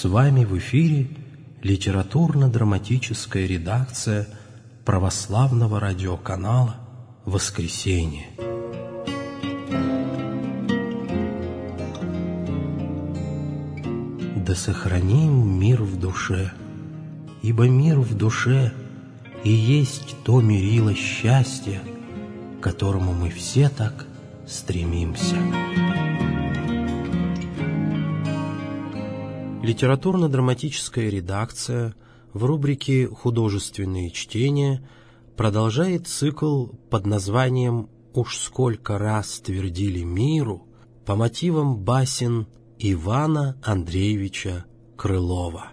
С вами в эфире литературно-драматическая редакция православного радиоканала «Воскресенье». Да сохраним мир в душе, ибо мир в душе и есть то мерило счастья, к которому мы все так стремимся. Литературно-драматическая редакция в рубрике «Художественные чтения» продолжает цикл под названием «Уж сколько раз твердили миру» по мотивам басен Ивана Андреевича Крылова.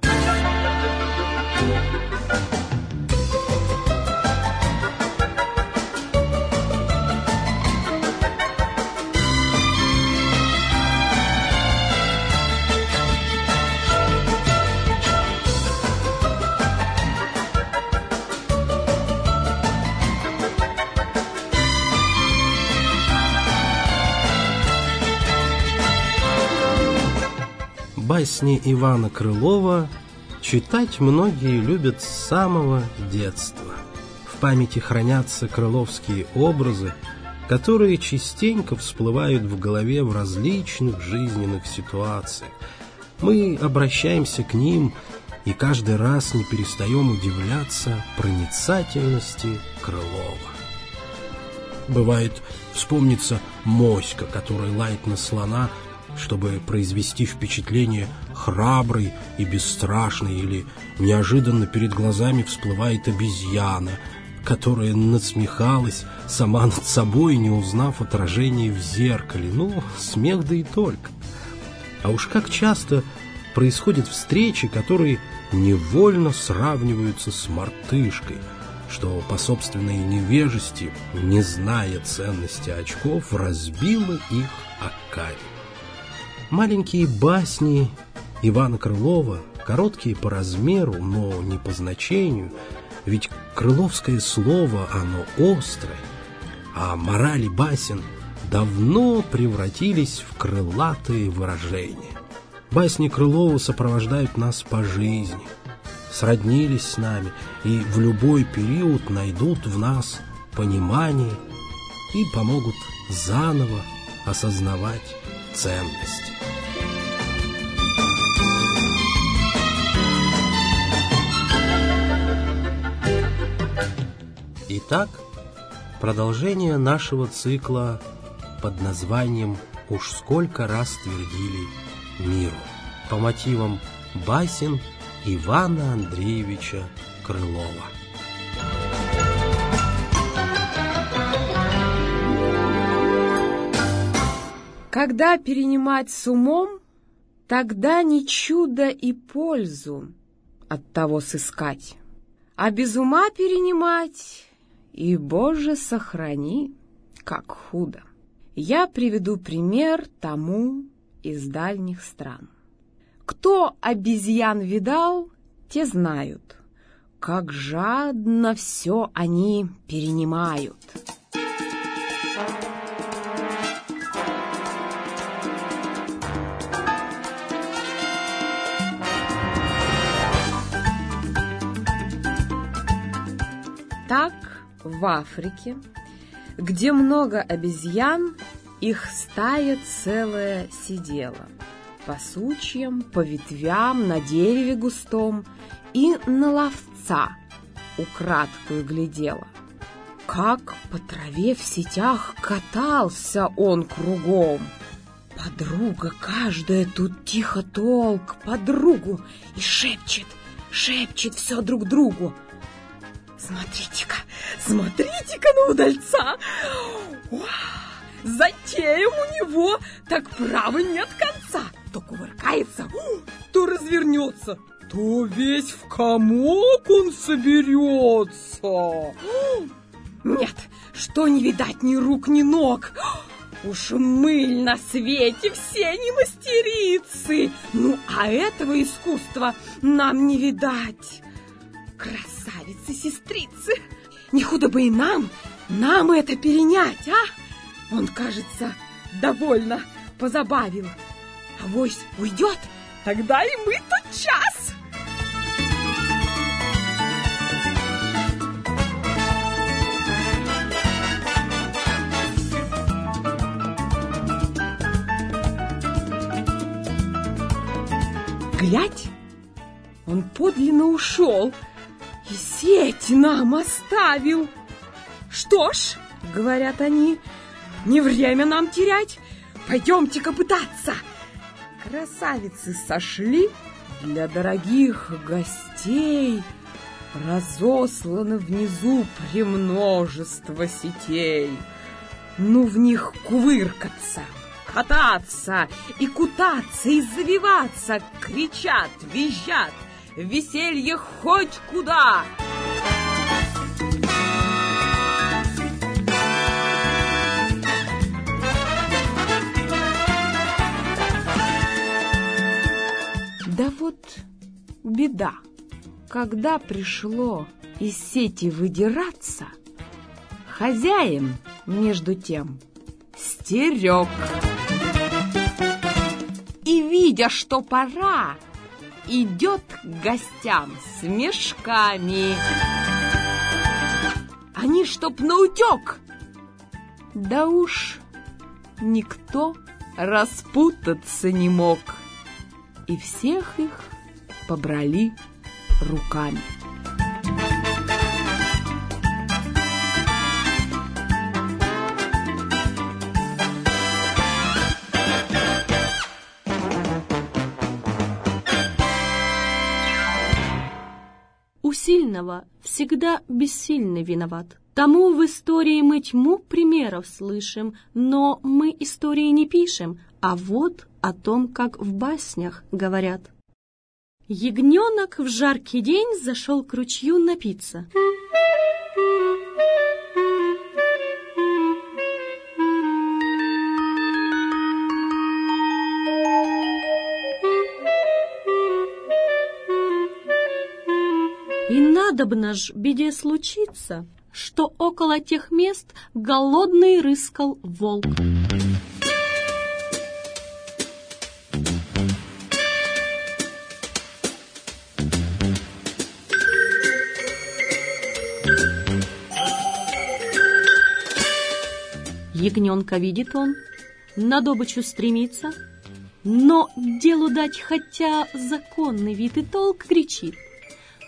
Басни Ивана Крылова читать многие любят с самого детства. В памяти хранятся крыловские образы, которые частенько всплывают в голове в различных жизненных ситуациях. Мы обращаемся к ним и каждый раз не перестаем удивляться проницательности Крылова. Бывает, вспомнится моська, которая лает на слона – чтобы произвести впечатление храброй и бесстрашной, или неожиданно перед глазами всплывает обезьяна, которая насмехалась сама над собой, не узнав отражение в зеркале. Ну, смех да и только. А уж как часто происходят встречи, которые невольно сравниваются с мартышкой, что по собственной невежести, не зная ценности очков, разбила их о камень. Маленькие басни Ивана Крылова, короткие по размеру, но не по значению, ведь крыловское слово, оно острое, а морали басен давно превратились в крылатые выражения. Басни Крылова сопровождают нас по жизни, сроднились с нами и в любой период найдут в нас понимание и помогут заново осознавать ценности. Итак, продолжение нашего цикла под названием «Уж сколько раз твердили миру» по мотивам басен Ивана Андреевича Крылова. Когда перенимать с умом, тогда не чудо и пользу от того сыскать, а без ума перенимать и, Боже, сохрани, как худо. Я приведу пример тому из дальних стран. Кто обезьян видал, те знают, как жадно все они перенимают. Так в Африке, где много обезьян, их стая целая сидела. По сучьям, по ветвям, на дереве густом и на ловца украдкую глядела. Как по траве в сетях катался он кругом. Подруга каждая тут тихо толк подругу и шепчет, шепчет все друг другу. Смотрите-ка, смотрите-ка на удальца! Затеем у него так право нет конца. То кувыркается, то развернется, то весь в комок он соберется. Нет, что не видать ни рук, ни ног. Уж мыль на свете все не мастерицы. Ну, а этого искусства нам не видать. Красавицы-сестрицы, не худо бы и нам, нам это перенять, а? Он, кажется, довольно позабавил. Авось уйдет, Тогда и мы тот час. Глядь, он подлинно ушел сеть нам оставил. Что ж, говорят они, не время нам терять, пойдемте-ка пытаться. Красавицы сошли для дорогих гостей. Разослано внизу премножество сетей. Ну, в них кувыркаться, кататься и кутаться, и завиваться, кричат, визжат, веселье хоть куда. Да вот беда. Когда пришло из сети выдираться, хозяин, между тем, стерег. И, видя, что пора, идет к гостям с мешками. Они чтоб наутек. Да уж никто распутаться не мог и всех их побрали руками. У сильного всегда бессильный виноват. Тому в истории мы тьму примеров слышим, но мы истории не пишем, а вот о том, как в баснях говорят. Ягненок в жаркий день зашел к ручью напиться. Надобно ж беде случиться, что около тех мест голодный рыскал волк. Ягненка видит он, на добычу стремится, но делу дать хотя законный вид и толк кричит.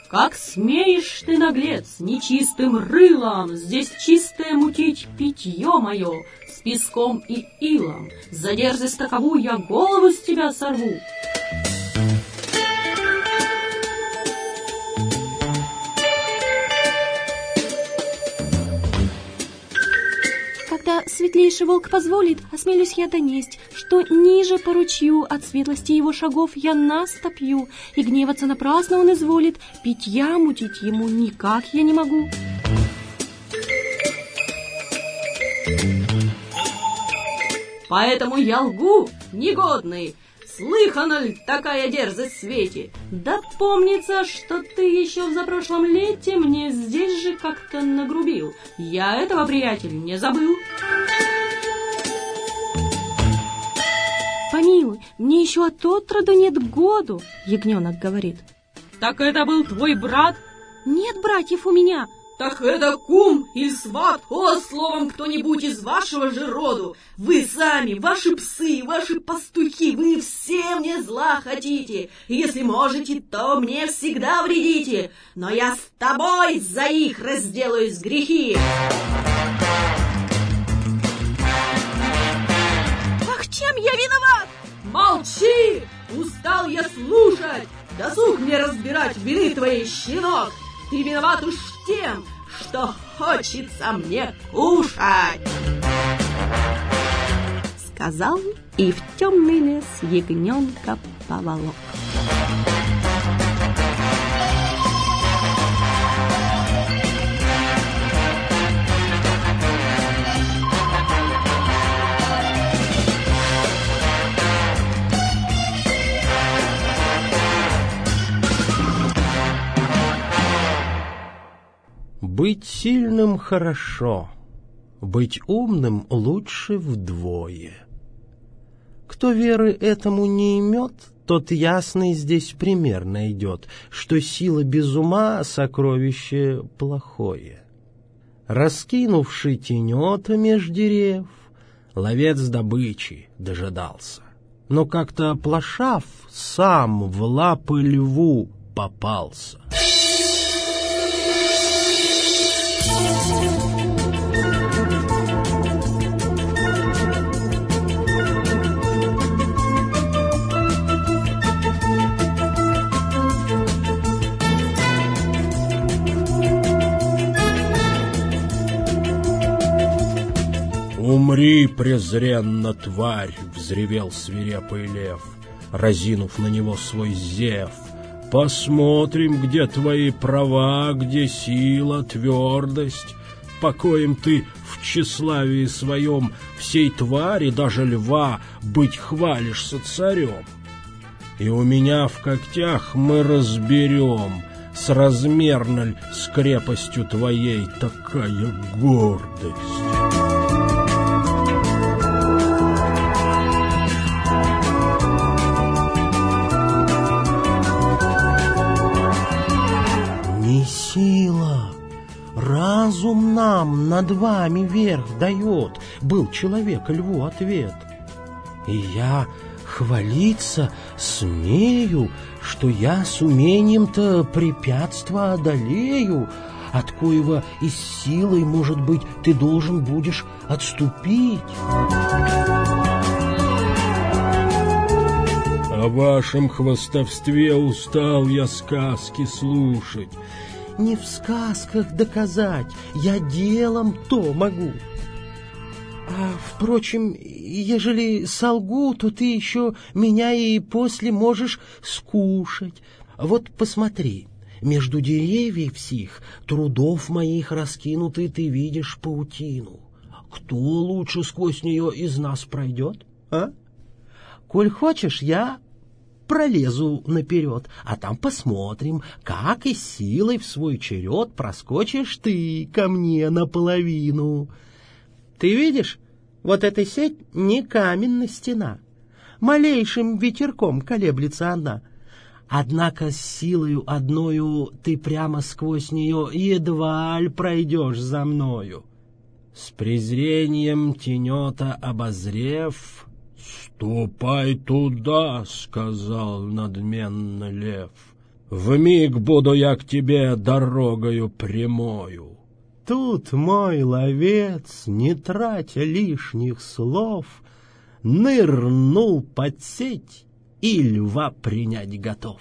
Как смеешь ты, наглец, нечистым рылом Здесь чистое мутить питье мое С песком и илом. За дерзость таковую я голову с тебя сорву. Светлейший волк позволит, осмелюсь я донесть, что ниже по ручью от светлости его шагов я настопью, и гневаться напрасно он изволит, питья мутить ему никак я не могу. Поэтому я лгу, негодный, Слыхана ли такая дерзость в свете? Да помнится, что ты еще в запрошлом лете мне здесь же как-то нагрубил. Я этого, приятель, не забыл. Помилуй, мне еще от отроду нет году, ягненок говорит. Так это был твой брат? Нет братьев у меня, так это кум или сват, о, словом, кто-нибудь из вашего же роду. Вы сами, ваши псы, ваши пастухи, вы все мне зла хотите. И если можете, то мне всегда вредите. Но я с тобой за их разделаюсь грехи. Ах, чем я виноват? Молчи! Устал я слушать! Досуг мне разбирать вины твоей, щенок! Ты виноват уж тем, что хочется мне кушать. Сказал и в темный лес ягненка поволок. Быть сильным хорошо, быть умным лучше вдвое. Кто веры этому не имет, тот ясный здесь пример найдет, что сила без ума — сокровище плохое. Раскинувший тенета меж дерев, ловец добычи дожидался. Но как-то плашав, сам в лапы льву попался. «Умри, презренно, тварь!» — взревел свирепый лев, разинув на него свой зев. «Посмотрим, где твои права, где сила, твердость. Покоем ты в тщеславии своем всей твари, даже льва, быть хвалишься царем. И у меня в когтях мы разберем, с размерной с крепостью твоей такая гордость». Над вами верх дает, был человек льву ответ. И я хвалиться смею, что я с умением-то препятства одолею, от коего и силой, может быть, ты должен будешь отступить. О вашем хвостовстве устал я сказки слушать не в сказках доказать, я делом то могу. А, впрочем, ежели солгу, то ты еще меня и после можешь скушать. Вот посмотри, между деревьев всех трудов моих раскинутый ты видишь паутину. Кто лучше сквозь нее из нас пройдет, а? Коль хочешь, я пролезу наперед, а там посмотрим, как и силой в свой черед проскочишь ты ко мне наполовину. Ты видишь, вот эта сеть не каменная стена. Малейшим ветерком колеблется она. Однако с силою одною ты прямо сквозь нее едва ль пройдешь за мною. С презрением тенета обозрев, «Ступай туда», — сказал надменно лев. «Вмиг буду я к тебе дорогою прямою». Тут мой ловец, не тратя лишних слов, Нырнул под сеть и льва принять готов.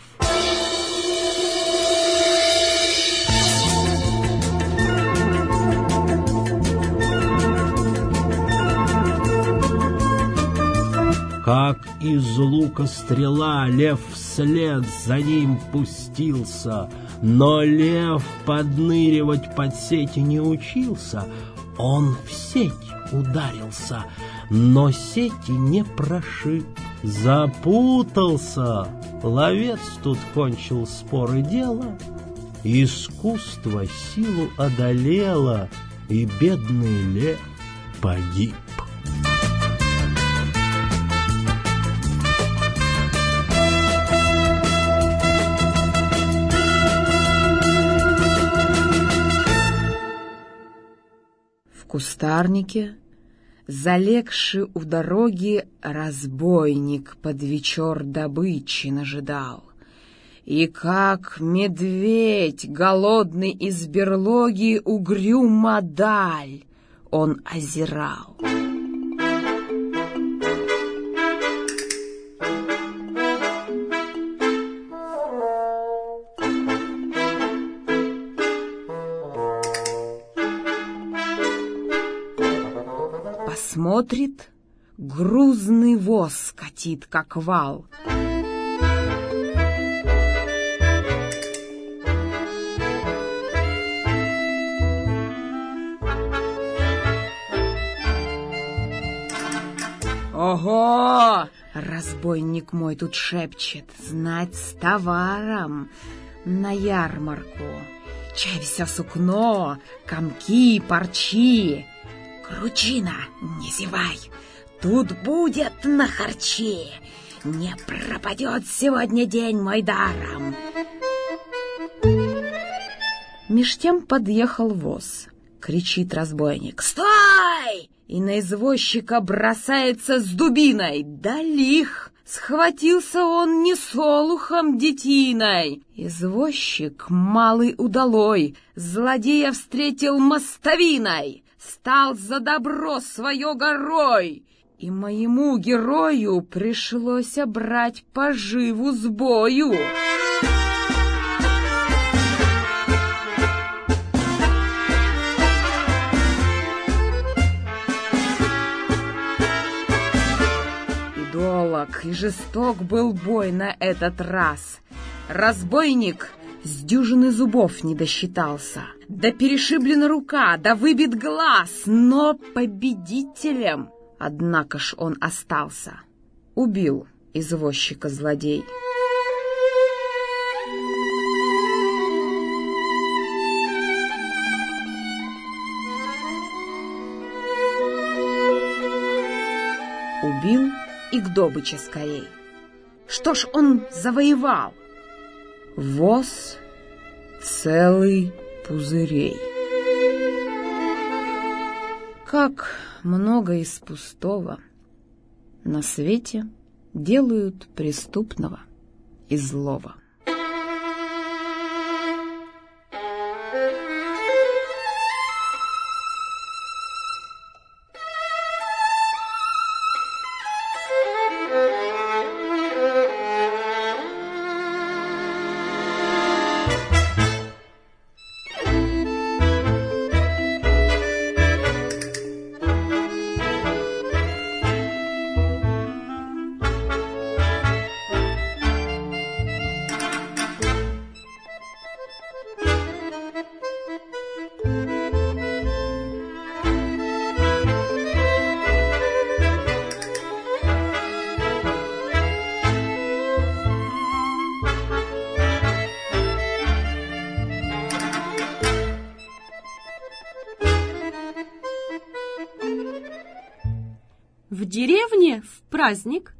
Как из лука стрела, лев вслед за ним пустился, но лев подныривать под сети не учился, он в сеть ударился, но сети не прошиб, запутался. Ловец тут кончил споры дела, искусство силу одолело, и бедный лев погиб. Кустарнике, залегший у дороги разбойник под вечер добычи нажидал. И как медведь, голодный из берлоги, угрюмо даль он озирал. Смотрит, грузный воз катит, как вал. Ого! Разбойник мой тут шепчет, знать с товаром на ярмарку. Чай все сукно, комки, парчи. Кручина, не зевай, Тут будет на харчи. Не пропадет сегодня день мой даром. Меж тем подъехал воз. Кричит разбойник. «Стой!» И на извозчика бросается с дубиной. Да лих! Схватился он не солухом детиной. Извозчик малый удалой, Злодея встретил мостовиной, Стал за добро свое горой. И моему герою пришлось брать поживу с бою. И долог, и жесток был бой на этот раз. Разбойник с дюжины зубов не досчитался. Да перешиблена рука, да выбит глаз, но победителем Однако ж он остался. Убил извозчика злодей. Убил и к добыче скорей. Что ж он завоевал? Воз целый пузырей. Как много из пустого на свете делают преступного и злого. В деревне в праздник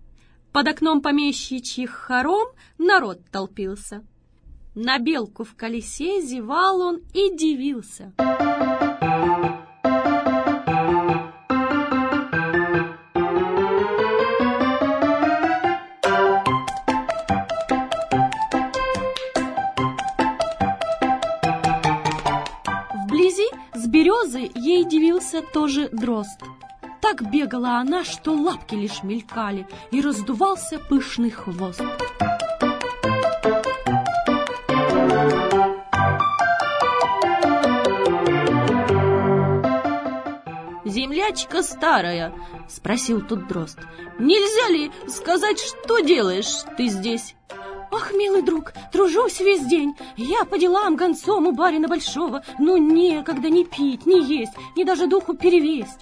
под окном помещичьих хором народ толпился. На белку в колесе зевал он и дивился. Вблизи с березы ей дивился тоже дрозд. Так бегала она, что лапки лишь мелькали, и раздувался пышный хвост. «Землячка старая», — спросил тут дрозд, — «нельзя ли сказать, что делаешь ты здесь?» «Ах, милый друг, тружусь весь день. Я по делам гонцом у барина большого, но некогда ни пить, ни есть, ни даже духу перевесть».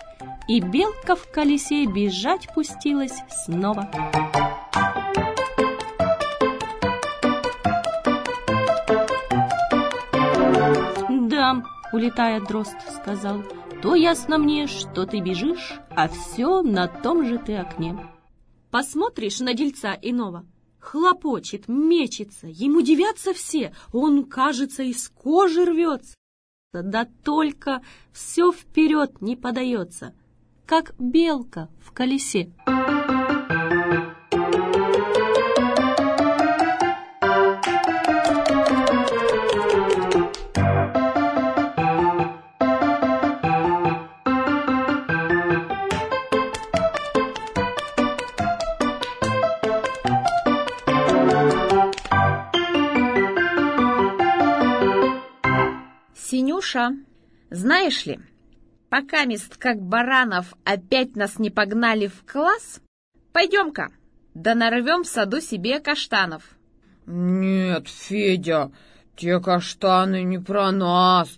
И белка в колесе бежать пустилась снова. «Да», — улетая дрозд, сказал, «то ясно мне, что ты бежишь, а все на том же ты окне». Посмотришь на дельца иного, хлопочет, мечется, ему дивятся все, он, кажется, из кожи рвется. Да только все вперед не подается, как белка в колесе. Синюша, знаешь ли, пока мест как баранов опять нас не погнали в класс, пойдем-ка, да нарвем в саду себе каштанов. Нет, Федя, те каштаны не про нас.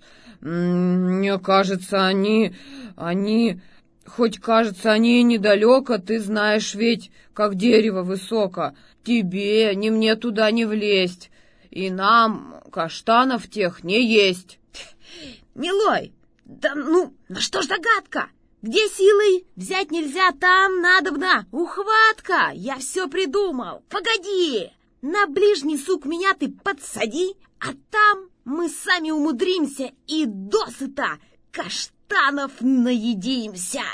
Мне кажется, они... они... Хоть, кажется, они и недалеко, ты знаешь ведь, как дерево высоко. Тебе, ни мне туда не влезть. И нам каштанов тех не есть. Милой, да ну, на что ж догадка? Где силой взять нельзя, там надобно. Ухватка! Я все придумал. Погоди! На ближний сук меня ты подсади, а там мы сами умудримся и досыта каштанов наедимся.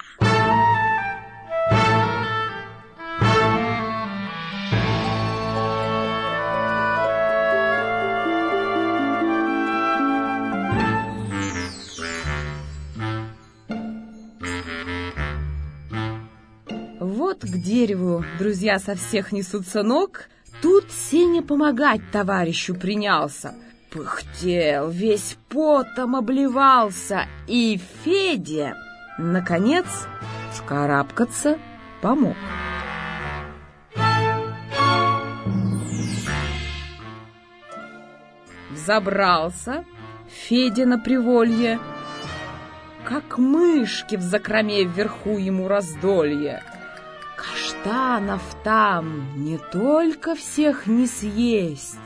Вот к дереву друзья со всех несутся ног, тут Сеня помогать товарищу принялся. Пыхтел, весь потом обливался, и Федя, наконец, вскарабкаться помог. Забрался Федя на приволье, как мышки в закроме вверху ему раздолье. Каштанов там не только всех не съесть,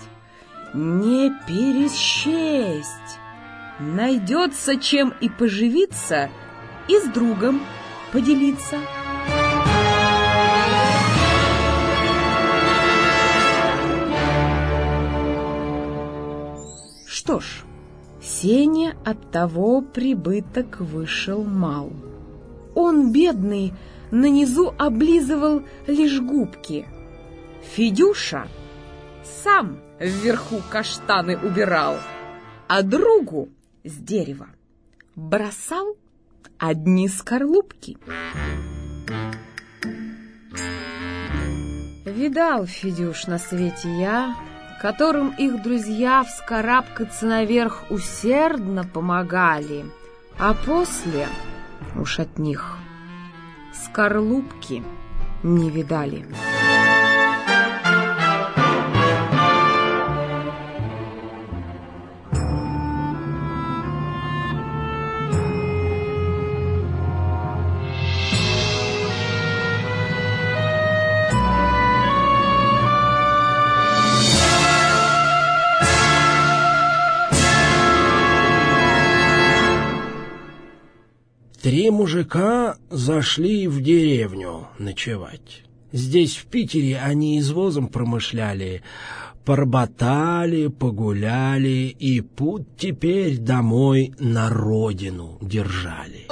не пересчесть. Найдется чем и поживиться, и с другом поделиться. Что ж, Сеня от того прибыток вышел мал. Он, бедный, на низу облизывал лишь губки. Федюша сам вверху каштаны убирал, а другу с дерева бросал одни скорлупки. Видал, Федюш, на свете я, которым их друзья вскарабкаться наверх усердно помогали, а после уж от них скорлупки не видали. Мужика зашли в деревню ночевать. Здесь, в Питере, они извозом промышляли, поработали, погуляли и путь теперь домой на родину держали.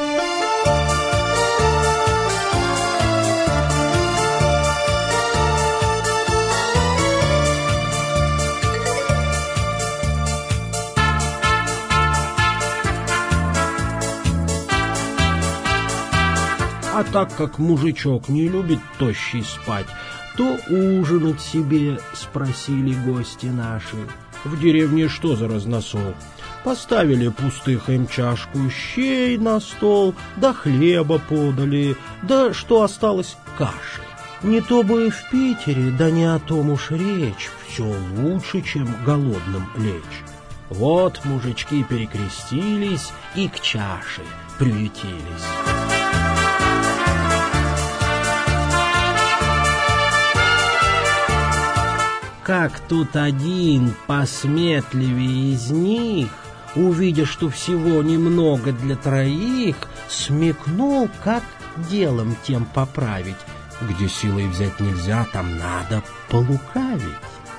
А так как мужичок не любит тощий спать, то ужинать себе спросили гости наши. В деревне что за разносол? Поставили пустых им чашку щей на стол, да хлеба подали, да что осталось каши. Не то бы в Питере, да не о том уж речь, все лучше, чем голодным лечь. Вот мужички перекрестились и к чаше приютились. Как тут один посметливее из них, увидя, что всего немного для троих, смекнул, как делом тем поправить. Где силой взять нельзя, там надо полукавить.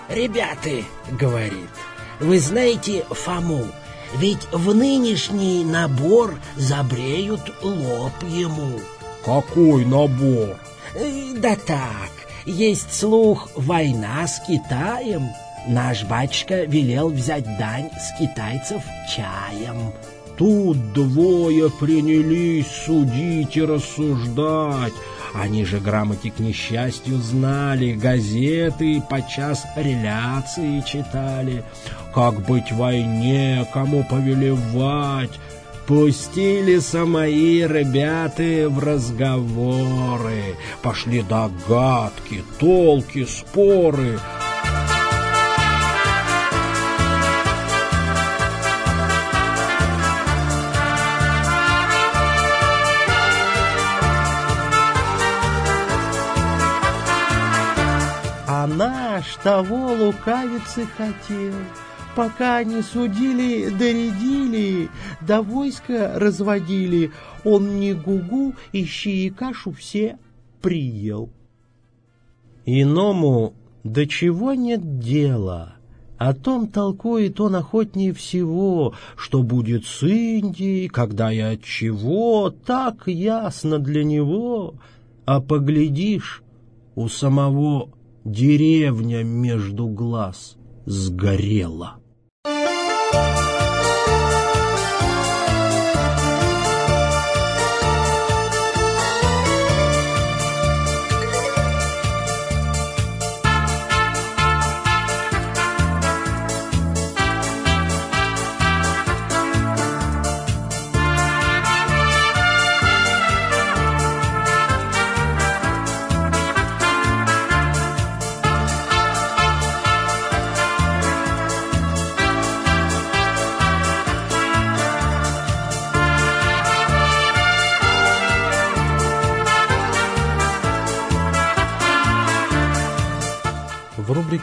«Ребята», — говорит, — «вы знаете Фому, ведь в нынешний набор забреют лоб ему». «Какой набор?» «Э, «Да так, есть слух война с Китаем. Наш батюшка велел взять дань с китайцев чаем. Тут двое принялись судить и рассуждать. Они же грамоте к несчастью знали, газеты подчас реляции читали. Как быть в войне, кому повелевать, Пустили самои ребята в разговоры, пошли догадки, толки, споры. А наш того лукавицы хотел, пока не судили, доредили, до войска разводили, он не гугу, ищи и кашу все приел. Иному до чего нет дела, о том толкует он охотнее всего, что будет с Индией, когда и от чего, так ясно для него. А поглядишь, у самого деревня между глаз сгорела. В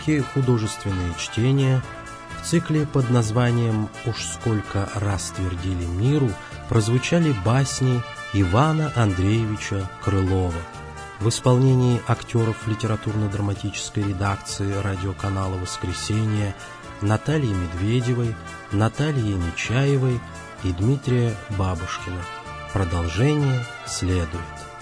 рубрике «Художественные чтения» в цикле под названием «Уж сколько раз твердили миру» прозвучали басни Ивана Андреевича Крылова в исполнении актеров литературно-драматической редакции радиоканала «Воскресенье» Натальи Медведевой, Натальи Нечаевой и Дмитрия Бабушкина. Продолжение следует.